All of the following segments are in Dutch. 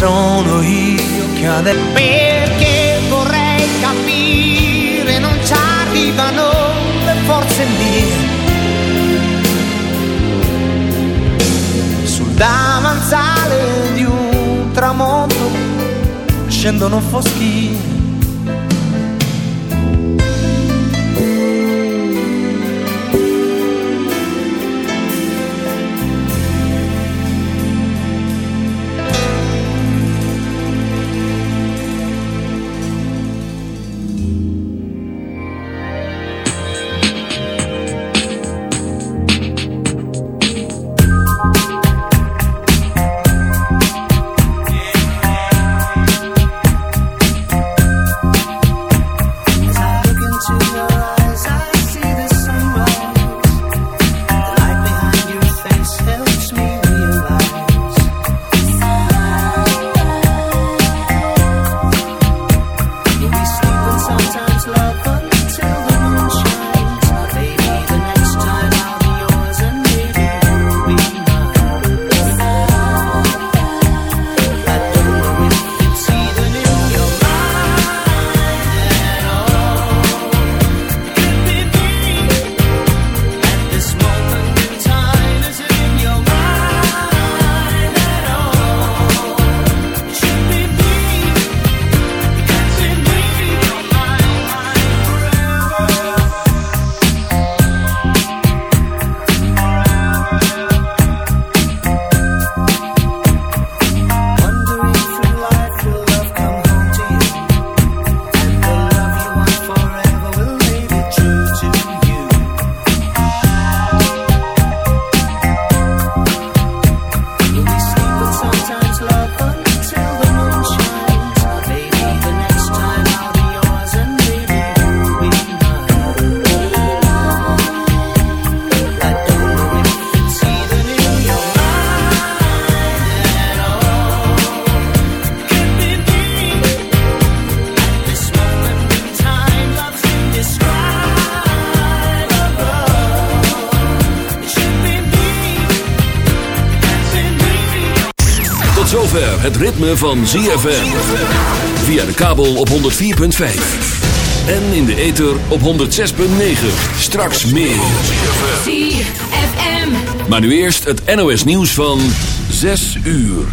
sono io che adesso perché vorrei capire non ci arrivano le forze mie sul davanzale di un tramonto scendono foschi ritme van ZFM. Via de kabel op 104.5. En in de ether op 106.9. Straks meer. ZFM. Maar nu eerst het NOS nieuws van 6 uur.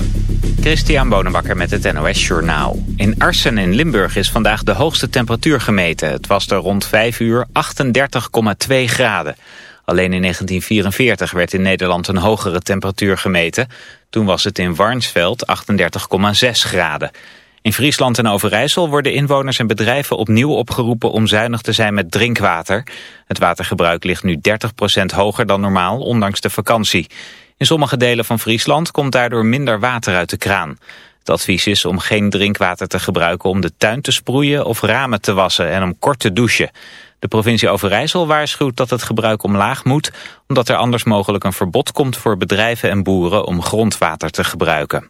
Christian Bonenbakker met het NOS Journaal. In Arsen in Limburg is vandaag de hoogste temperatuur gemeten. Het was er rond 5 uur 38,2 graden. Alleen in 1944 werd in Nederland een hogere temperatuur gemeten. Toen was het in Warnsveld 38,6 graden. In Friesland en Overijssel worden inwoners en bedrijven opnieuw opgeroepen om zuinig te zijn met drinkwater. Het watergebruik ligt nu 30% hoger dan normaal, ondanks de vakantie. In sommige delen van Friesland komt daardoor minder water uit de kraan. Het advies is om geen drinkwater te gebruiken om de tuin te sproeien of ramen te wassen en om kort te douchen. De provincie Overijssel waarschuwt dat het gebruik omlaag moet... omdat er anders mogelijk een verbod komt voor bedrijven en boeren om grondwater te gebruiken.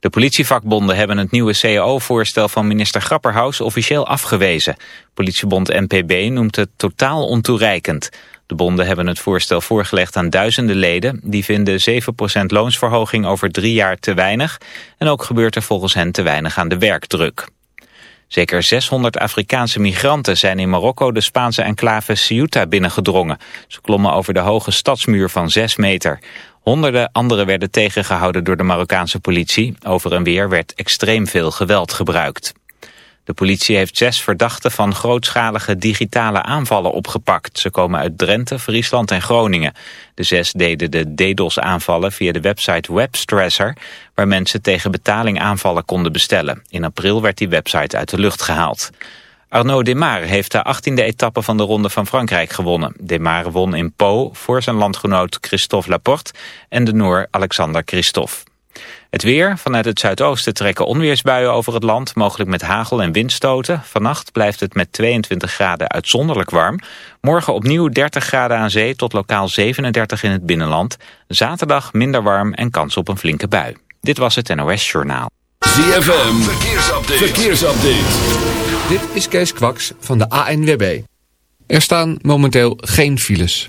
De politievakbonden hebben het nieuwe CAO-voorstel van minister Grapperhaus officieel afgewezen. Politiebond NPB noemt het totaal ontoereikend. De bonden hebben het voorstel voorgelegd aan duizenden leden. Die vinden 7% loonsverhoging over drie jaar te weinig. En ook gebeurt er volgens hen te weinig aan de werkdruk. Zeker 600 Afrikaanse migranten zijn in Marokko de Spaanse enclave Ceuta binnengedrongen. Ze klommen over de hoge stadsmuur van 6 meter. Honderden anderen werden tegengehouden door de Marokkaanse politie. Over en weer werd extreem veel geweld gebruikt. De politie heeft zes verdachten van grootschalige digitale aanvallen opgepakt. Ze komen uit Drenthe, Friesland en Groningen. De zes deden de DDoS-aanvallen via de website Webstresser... waar mensen tegen betaling aanvallen konden bestellen. In april werd die website uit de lucht gehaald. Arnaud Demare heeft de 18e etappe van de Ronde van Frankrijk gewonnen. Demare won in Po voor zijn landgenoot Christophe Laporte en de Noor Alexander Christophe. Het weer. Vanuit het zuidoosten trekken onweersbuien over het land, mogelijk met hagel en windstoten. Vannacht blijft het met 22 graden uitzonderlijk warm. Morgen opnieuw 30 graden aan zee tot lokaal 37 in het binnenland. Zaterdag minder warm en kans op een flinke bui. Dit was het NOS Journaal. ZFM. Verkeersupdate. Verkeersupdate. Dit is Kees Kwaks van de ANWB. Er staan momenteel geen files.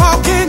walking.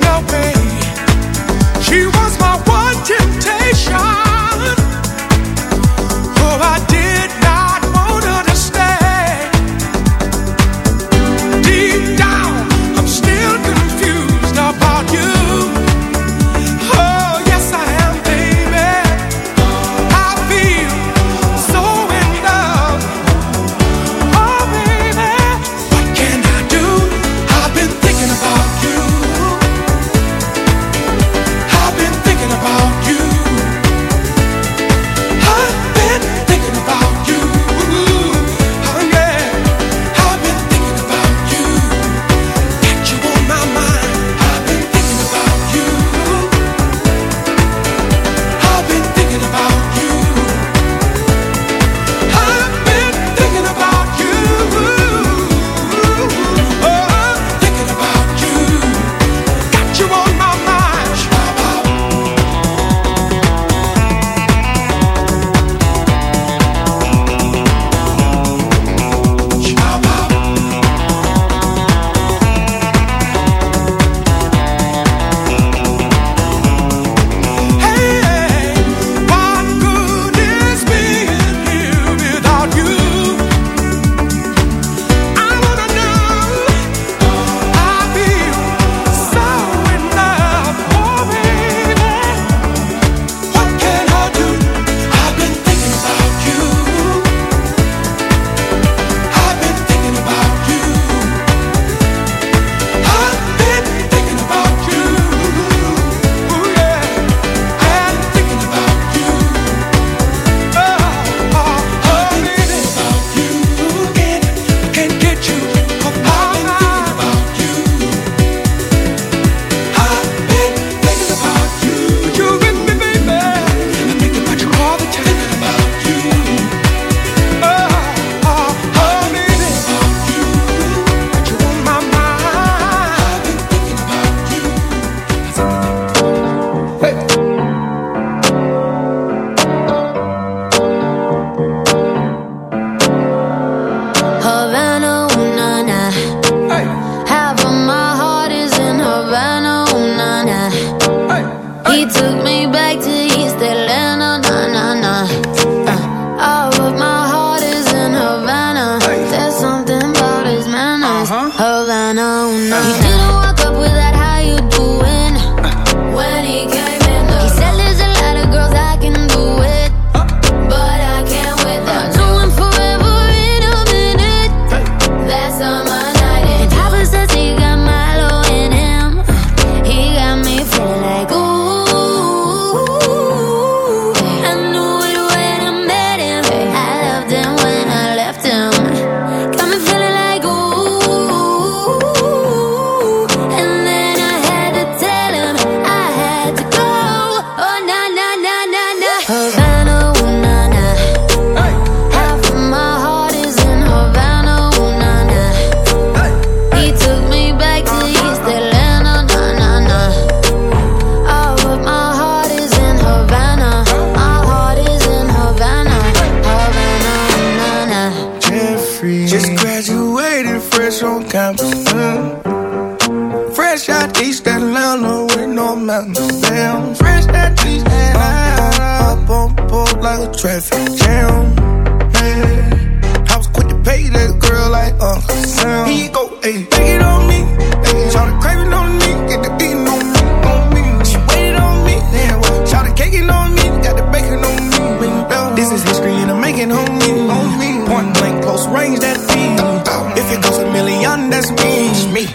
Fresh out East Atlanta with no mountain down. Fresh out East Atlanta. Up, on board like a traffic jam. Man, I was quick to pay that girl like Uncle Sam. Here you go, ayy.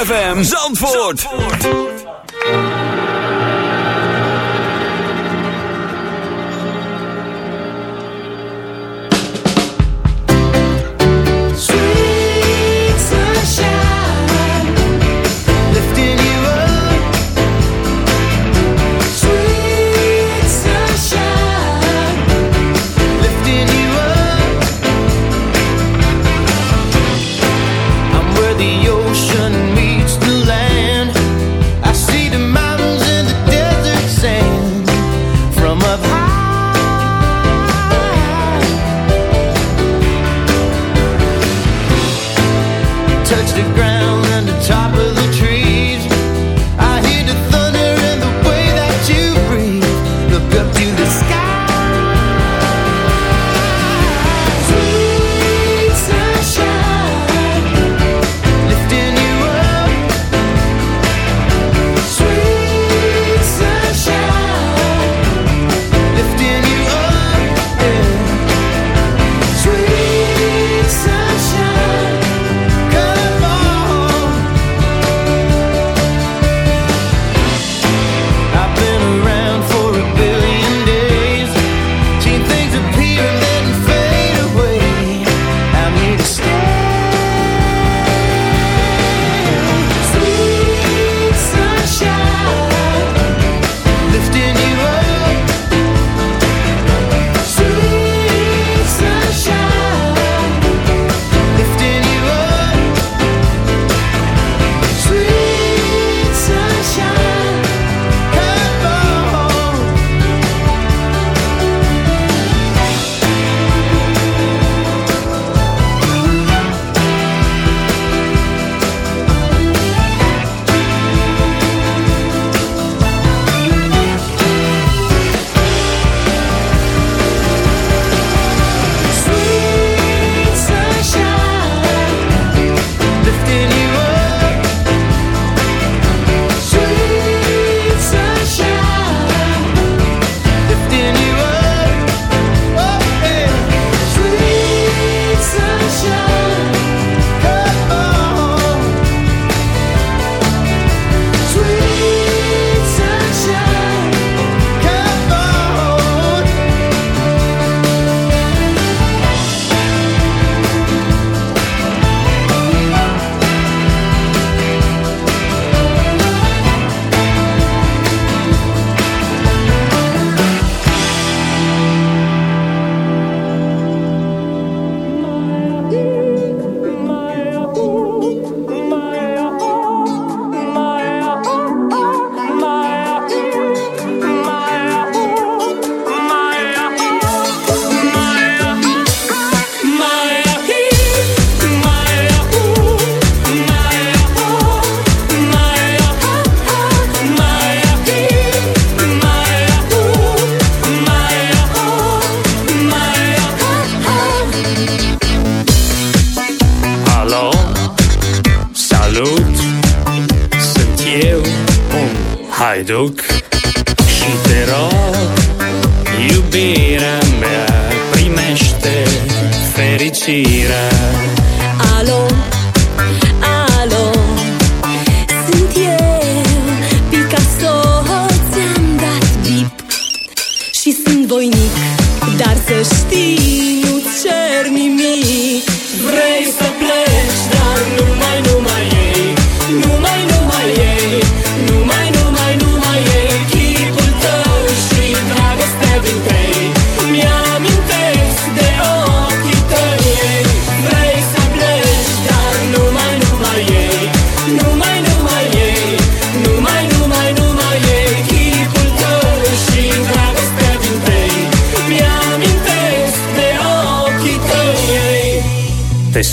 ZFM Zandvoort. haiduc Și te rog, iubirea mea Primește fericirea. Alo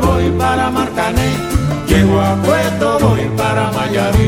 voy para Marcané, llego a Puerto, voy para Miami.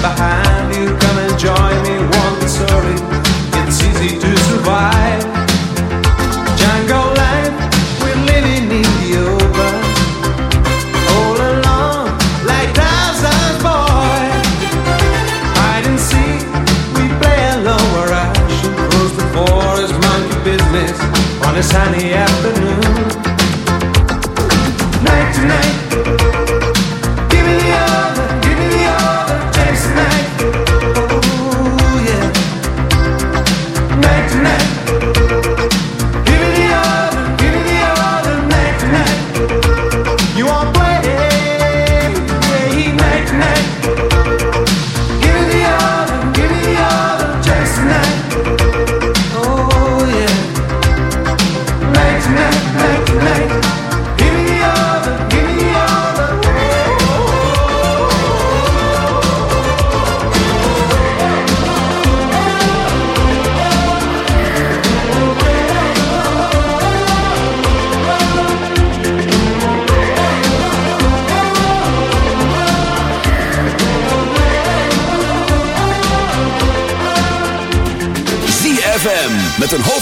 Behind on a sunny afternoon.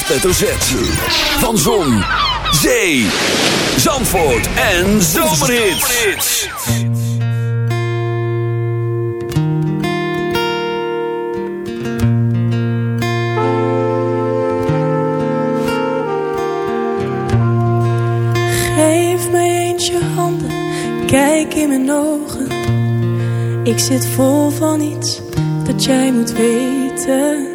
Hoofdletter Z. Van Zon, Zee, Zandvoort en Zomerhits. Geef mij eens je handen, kijk in mijn ogen. Ik zit vol van iets dat jij moet weten.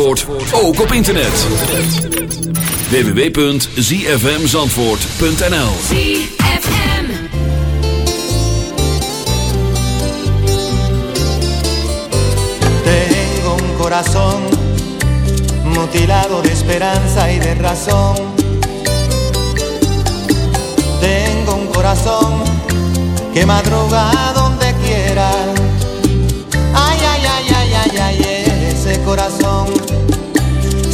Zandvoort, ook op internet. www.zfmzandvoort.nl ZFM. Tengo un corazón mutilado de esperanza y de razón. Tengo un corazón que madruga donde quiera. Ay, ay, ay, ay, ay, ay, ese corazón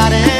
got it.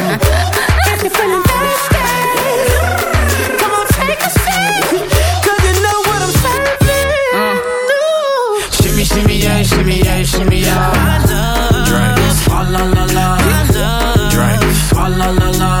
if you're feeling thirsty, come on, take a sip. 'Cause you know what I'm serving. Shimmy, shimmy, yeah, shimmy, yeah, shimmy, yeah. Drink. Swalla la la. Drink. Swalla la la. Swalla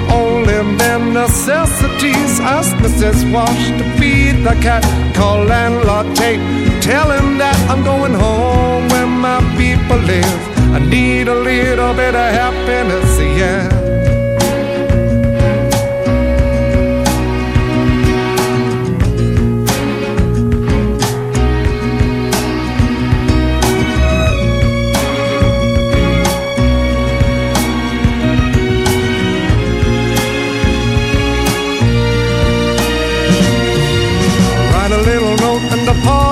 Necessities. Ask Mrs. Wash to feed the cat. Call landlord Tate. Tell him that I'm going home where my people live. I need a little bit of happiness, yeah.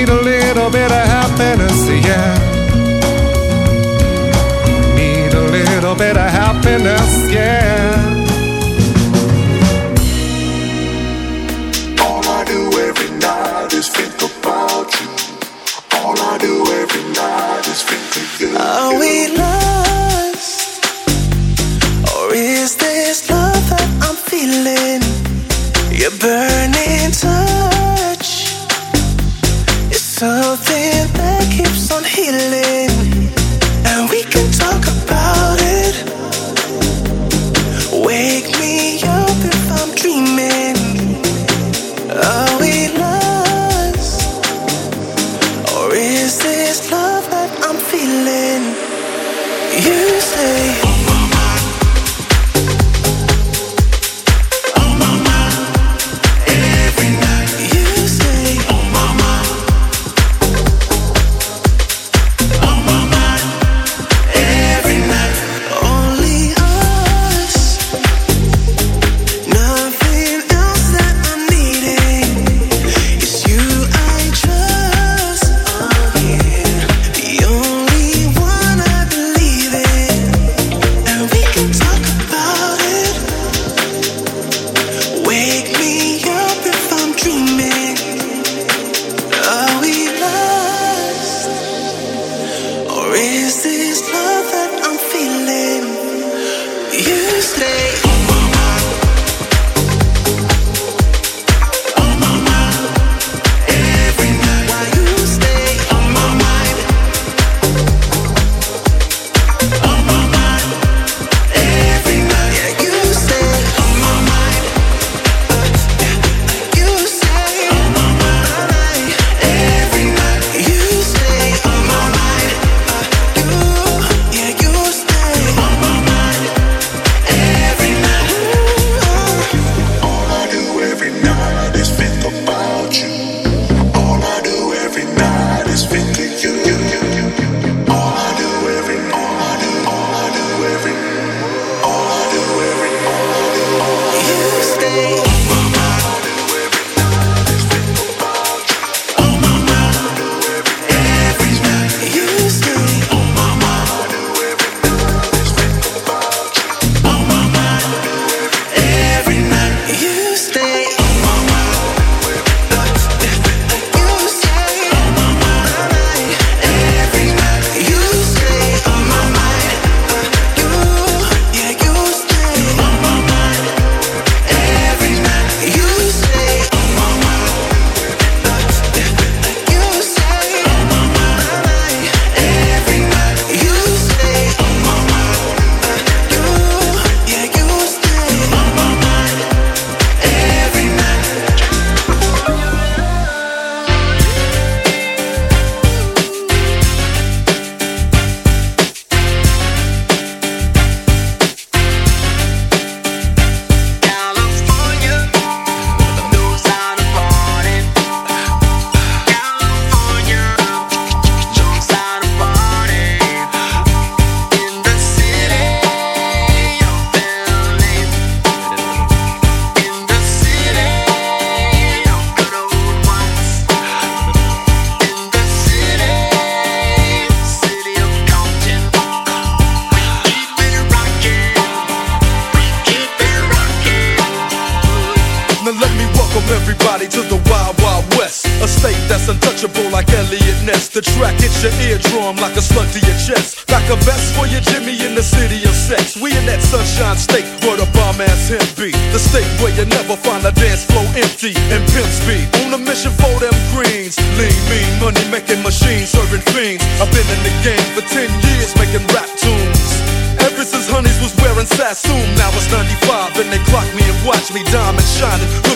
Need a little bit of happiness, yeah. Need a little bit of happiness, yeah. All I do every night is think about you. All I do every night is think of you. Are we lost? Or is this love that I'm feeling? Your burning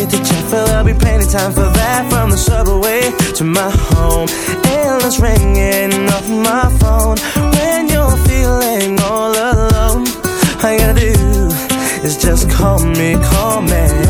need to check, but there'll be plenty time for that. From the subway to my home, endless ringing off my phone. When you're feeling all alone, all you gotta do is just call me, call me.